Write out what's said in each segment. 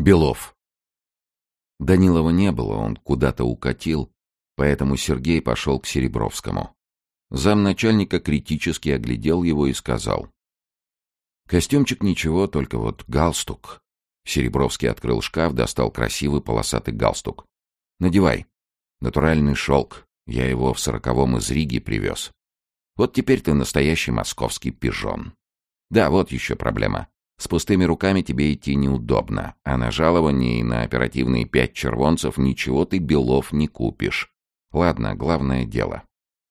Белов. Данилова не было, он куда-то укатил, поэтому Сергей пошел к Серебровскому. Замначальника критически оглядел его и сказал. «Костюмчик ничего, только вот галстук». Серебровский открыл шкаф, достал красивый полосатый галстук. «Надевай. Натуральный шелк. Я его в сороковом из Риги привез. Вот теперь ты настоящий московский пижон. Да, вот еще проблема. С пустыми руками тебе идти неудобно, а на жалование и на оперативные пять червонцев ничего ты, Белов, не купишь. Ладно, главное дело.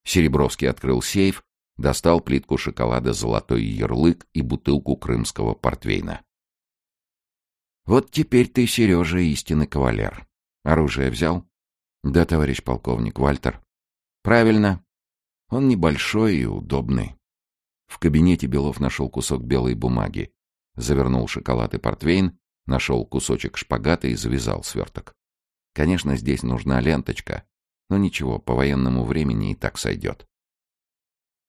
Серебровский открыл сейф, достал плитку шоколада «Золотой ярлык» и бутылку крымского портвейна. «Вот теперь ты, Сережа, истинный кавалер. Оружие взял?» «Да, товарищ полковник, Вальтер». «Правильно. Он небольшой и удобный». В кабинете Белов нашел кусок белой бумаги завернул шоколад и портвейн, нашел кусочек шпагата и завязал сверток. Конечно, здесь нужна ленточка, но ничего, по военному времени и так сойдет.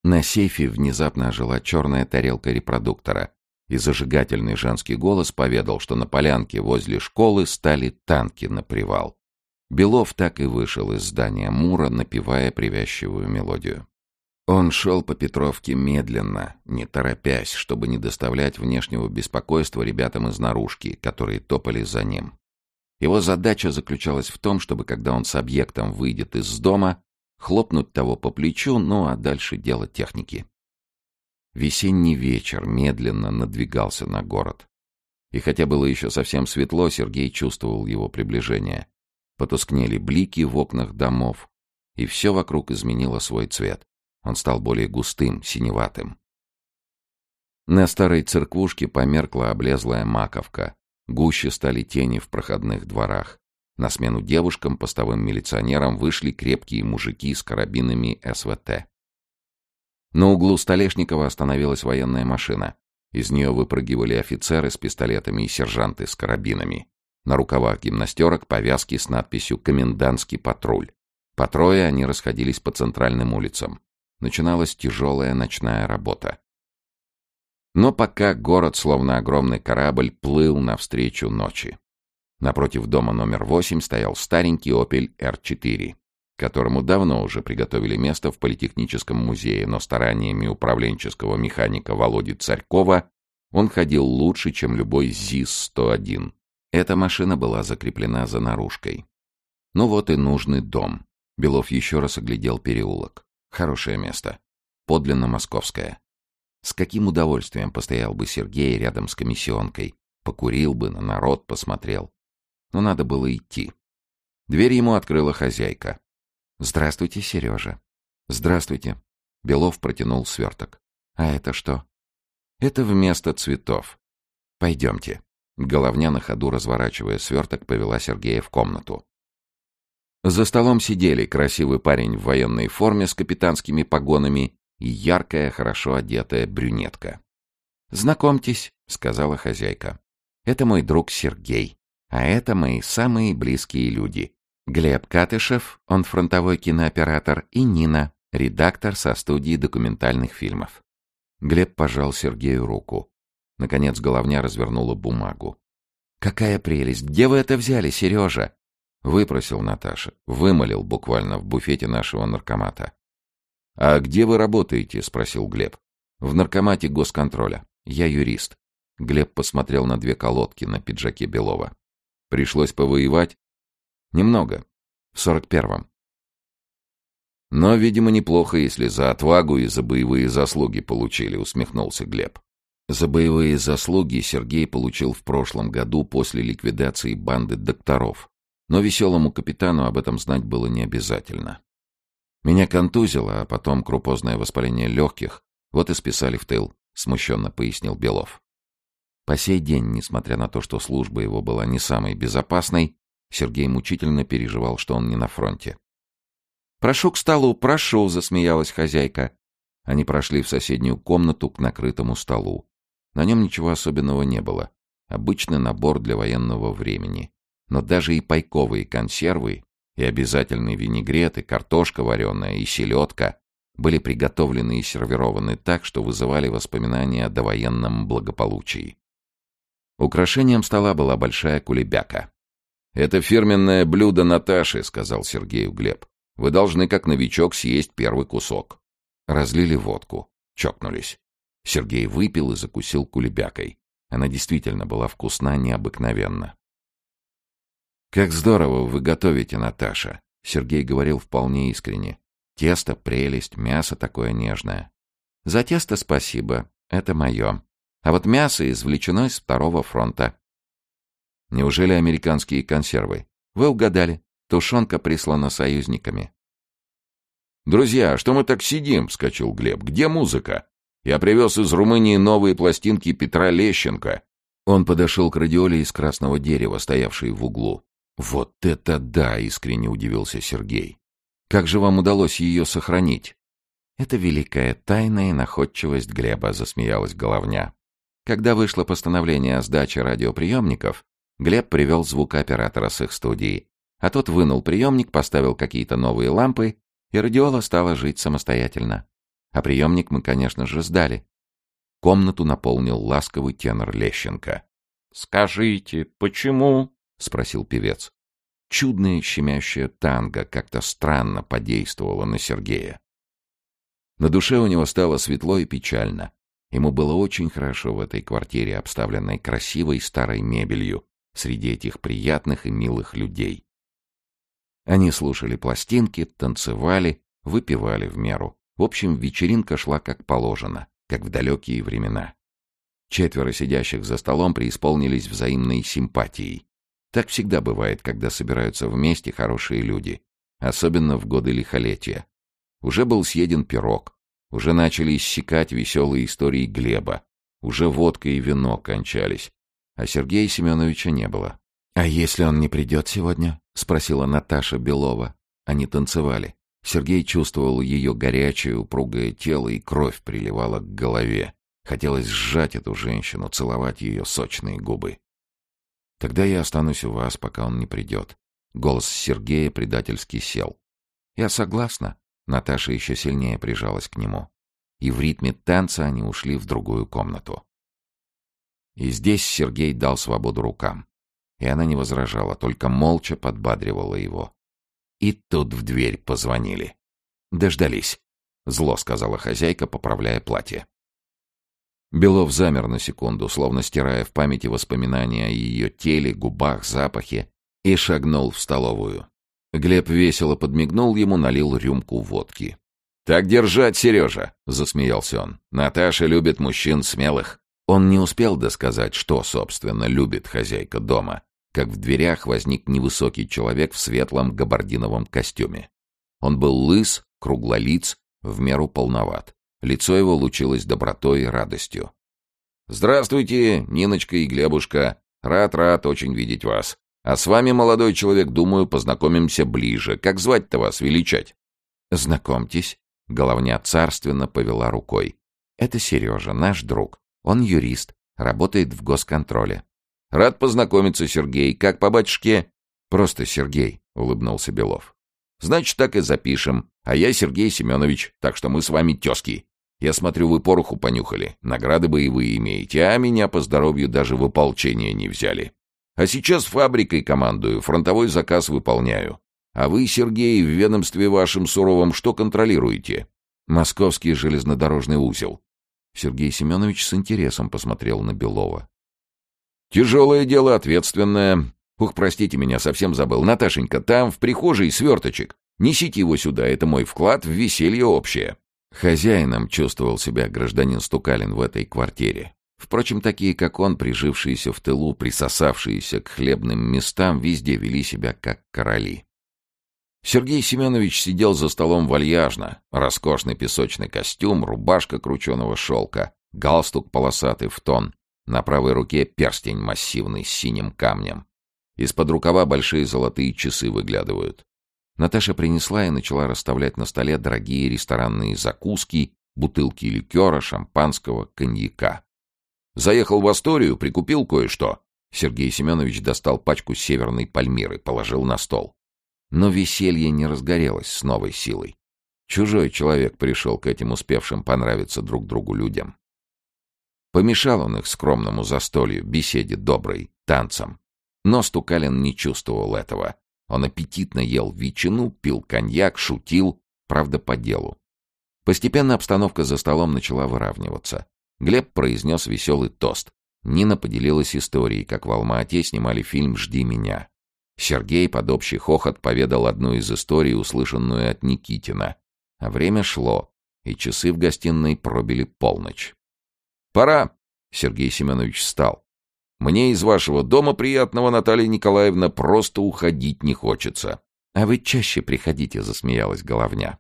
На сейфе внезапно ожила черная тарелка репродуктора, и зажигательный женский голос поведал, что на полянке возле школы стали танки на привал. Белов так и вышел из здания Мура, напевая привязчивую мелодию. Он шел по Петровке медленно, не торопясь, чтобы не доставлять внешнего беспокойства ребятам из наружки, которые топали за ним. Его задача заключалась в том, чтобы, когда он с объектом выйдет из дома, хлопнуть того по плечу, ну а дальше дело техники. Весенний вечер медленно надвигался на город. И хотя было еще совсем светло, Сергей чувствовал его приближение. Потускнели блики в окнах домов, и все вокруг изменило свой цвет. Он стал более густым, синеватым. На старой церквушке померкла облезлая маковка. Гуще стали тени в проходных дворах. На смену девушкам, постовым милиционерам, вышли крепкие мужики с карабинами СВТ. На углу Столешникова остановилась военная машина. Из нее выпрыгивали офицеры с пистолетами и сержанты с карабинами. На рукавах гимнастерок повязки с надписью «Комендантский патруль». По трое они расходились по центральным улицам начиналась тяжелая ночная работа. Но пока город, словно огромный корабль, плыл навстречу ночи. Напротив дома номер восемь стоял старенький «Опель Р-4», которому давно уже приготовили место в Политехническом музее, но стараниями управленческого механика Володи Царькова он ходил лучше, чем любой ЗИС-101. Эта машина была закреплена за наружкой. Ну вот и нужный дом. Белов еще раз оглядел переулок. Хорошее место. Подлинно московское. С каким удовольствием постоял бы Сергей рядом с комиссионкой. Покурил бы, на народ посмотрел. Но надо было идти. Дверь ему открыла хозяйка. «Здравствуйте, Сережа». «Здравствуйте». Белов протянул сверток. «А это что?» «Это вместо цветов. Пойдемте». Головня на ходу, разворачивая сверток, повела Сергея в комнату. За столом сидели красивый парень в военной форме с капитанскими погонами и яркая, хорошо одетая брюнетка. «Знакомьтесь», — сказала хозяйка. «Это мой друг Сергей, а это мои самые близкие люди. Глеб Катышев, он фронтовой кинооператор, и Нина, редактор со студии документальных фильмов». Глеб пожал Сергею руку. Наконец головня развернула бумагу. «Какая прелесть! Где вы это взяли, Сережа?» Выпросил Наташа. Вымолил буквально в буфете нашего наркомата. «А где вы работаете?» — спросил Глеб. «В наркомате госконтроля. Я юрист». Глеб посмотрел на две колодки на пиджаке Белова. «Пришлось повоевать?» «Немного. В сорок первом». «Но, видимо, неплохо, если за отвагу и за боевые заслуги получили», — усмехнулся Глеб. За боевые заслуги Сергей получил в прошлом году после ликвидации банды докторов. Но веселому капитану об этом знать было не обязательно. Меня контузило, а потом крупозное воспаление легких. Вот и списали в тыл, смущенно пояснил Белов. По сей день, несмотря на то, что служба его была не самой безопасной, Сергей мучительно переживал, что он не на фронте. «Прошу к столу, прошу!» — засмеялась хозяйка. Они прошли в соседнюю комнату к накрытому столу. На нем ничего особенного не было. Обычный набор для военного времени но даже и пайковые консервы, и обязательный винегрет, и картошка вареная, и селедка были приготовлены и сервированы так, что вызывали воспоминания о довоенном благополучии. Украшением стола была большая кулебяка. «Это фирменное блюдо Наташи», — сказал Сергею Глеб. «Вы должны, как новичок, съесть первый кусок». Разлили водку. Чокнулись. Сергей выпил и закусил кулебякой. Она действительно была вкусна необыкновенно. «Как здорово вы готовите, Наташа!» Сергей говорил вполне искренне. «Тесто — прелесть, мясо такое нежное». «За тесто спасибо, это мое. А вот мясо извлечено из второго фронта». «Неужели американские консервы?» «Вы угадали. Тушенка прислана союзниками». «Друзья, что мы так сидим?» — вскочил Глеб. «Где музыка? Я привез из Румынии новые пластинки Петра Лещенко». Он подошел к радиоле из красного дерева, стоявшей в углу. «Вот это да!» — искренне удивился Сергей. «Как же вам удалось ее сохранить?» «Это великая тайна и находчивость Глеба», — засмеялась Головня. Когда вышло постановление о сдаче радиоприемников, Глеб привел звукооператора с их студии, а тот вынул приемник, поставил какие-то новые лампы, и радиола стала жить самостоятельно. А приемник мы, конечно же, сдали. Комнату наполнил ласковый тенор Лещенко. «Скажите, почему?» — спросил певец. Чудное щемящее танго как-то странно подействовало на Сергея. На душе у него стало светло и печально. Ему было очень хорошо в этой квартире, обставленной красивой старой мебелью, среди этих приятных и милых людей. Они слушали пластинки, танцевали, выпивали в меру. В общем, вечеринка шла как положено, как в далекие времена. Четверо сидящих за столом преисполнились взаимной симпатией. Так всегда бывает, когда собираются вместе хорошие люди, особенно в годы лихолетия. Уже был съеден пирог, уже начали иссякать веселые истории Глеба, уже водка и вино кончались, а Сергея Семеновича не было. «А если он не придет сегодня?» — спросила Наташа Белова. Они танцевали. Сергей чувствовал ее горячее, упругое тело, и кровь приливала к голове. Хотелось сжать эту женщину, целовать ее сочные губы. Тогда я останусь у вас, пока он не придет. Голос Сергея предательски сел. Я согласна. Наташа еще сильнее прижалась к нему. И в ритме танца они ушли в другую комнату. И здесь Сергей дал свободу рукам. И она не возражала, только молча подбадривала его. И тут в дверь позвонили. «Дождались», — зло сказала хозяйка, поправляя платье. Белов замер на секунду, словно стирая в памяти воспоминания о ее теле, губах, запахе, и шагнул в столовую. Глеб весело подмигнул ему, налил рюмку водки. «Так держать, Сережа!» — засмеялся он. «Наташа любит мужчин смелых». Он не успел досказать, что, собственно, любит хозяйка дома, как в дверях возник невысокий человек в светлом габардиновом костюме. Он был лыс, круглолиц, в меру полноват. Лицо его лучилось добротой и радостью. «Здравствуйте, Ниночка и Глебушка. Рад-рад очень видеть вас. А с вами, молодой человек, думаю, познакомимся ближе. Как звать-то вас величать?» «Знакомьтесь». Головня царственно повела рукой. «Это Сережа, наш друг. Он юрист, работает в госконтроле». «Рад познакомиться, Сергей. Как по батюшке?» «Просто Сергей», — улыбнулся Белов. «Значит, так и запишем. А я Сергей Семенович, так что мы с вами тезки. Я смотрю, вы пороху понюхали, награды боевые имеете, а меня по здоровью даже в ополчение не взяли. А сейчас фабрикой командую, фронтовой заказ выполняю. А вы, Сергей, в ведомстве вашем суровом что контролируете? Московский железнодорожный узел. Сергей Семенович с интересом посмотрел на Белова. Тяжелое дело, ответственное. Ух, простите меня, совсем забыл. Наташенька, там в прихожей сверточек. Несите его сюда, это мой вклад в веселье общее. Хозяином чувствовал себя гражданин Стукалин в этой квартире. Впрочем, такие, как он, прижившиеся в тылу, присосавшиеся к хлебным местам, везде вели себя как короли. Сергей Семенович сидел за столом вальяжно. Роскошный песочный костюм, рубашка крученого шелка, галстук полосатый в тон. На правой руке перстень массивный с синим камнем. Из-под рукава большие золотые часы выглядывают. Наташа принесла и начала расставлять на столе дорогие ресторанные закуски, бутылки ликера, шампанского, коньяка. «Заехал в Асторию, прикупил кое-что». Сергей Семенович достал пачку северной пальмиры, положил на стол. Но веселье не разгорелось с новой силой. Чужой человек пришел к этим успевшим понравиться друг другу людям. Помешал он их скромному застолью, беседе доброй, танцам. Но Стукалин не чувствовал этого. Он аппетитно ел ветчину, пил коньяк, шутил, правда, по делу. Постепенно обстановка за столом начала выравниваться. Глеб произнес веселый тост. Нина поделилась историей, как в Алма-Ате снимали фильм «Жди меня». Сергей под общий хохот поведал одну из историй, услышанную от Никитина. А время шло, и часы в гостиной пробили полночь. «Пора!» — Сергей Семенович встал. «Мне из вашего дома приятного, Наталья Николаевна, просто уходить не хочется». «А вы чаще приходите», — засмеялась Головня.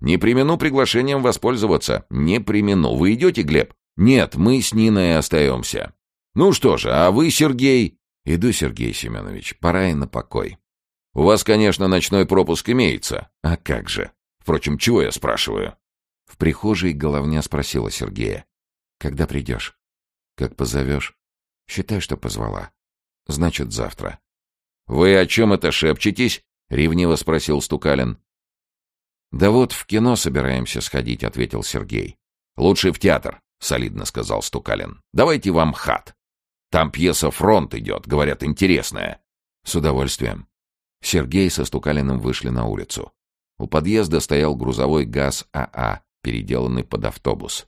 «Не примену приглашением воспользоваться. Не примену. Вы идете, Глеб?» «Нет, мы с Ниной остаемся». «Ну что же, а вы, Сергей?» «Иду, Сергей Семенович, пора и на покой». «У вас, конечно, ночной пропуск имеется. А как же? Впрочем, чего я спрашиваю?» В прихожей Головня спросила Сергея. «Когда придешь?» «Как позовешь?» «Считай, что позвала. Значит, завтра». «Вы о чем это шепчетесь?» — ревниво спросил Стукалин. «Да вот в кино собираемся сходить», — ответил Сергей. «Лучше в театр», — солидно сказал Стукалин. «Давайте вам хат. Там пьеса «Фронт» идет, говорят, интересная». «С удовольствием». Сергей со Стукалиным вышли на улицу. У подъезда стоял грузовой ГАЗ-АА, переделанный под автобус.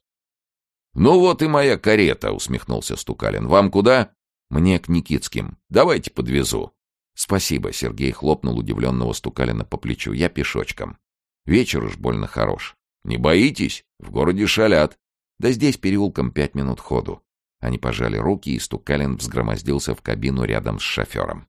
«Ну вот и моя карета», — усмехнулся Стукалин. «Вам куда?» «Мне к Никитским. Давайте подвезу». «Спасибо», — Сергей хлопнул удивленного Стукалина по плечу. «Я пешочком. Вечер уж больно хорош». «Не боитесь? В городе шалят». «Да здесь переулком пять минут ходу». Они пожали руки, и Стукалин взгромоздился в кабину рядом с шофером.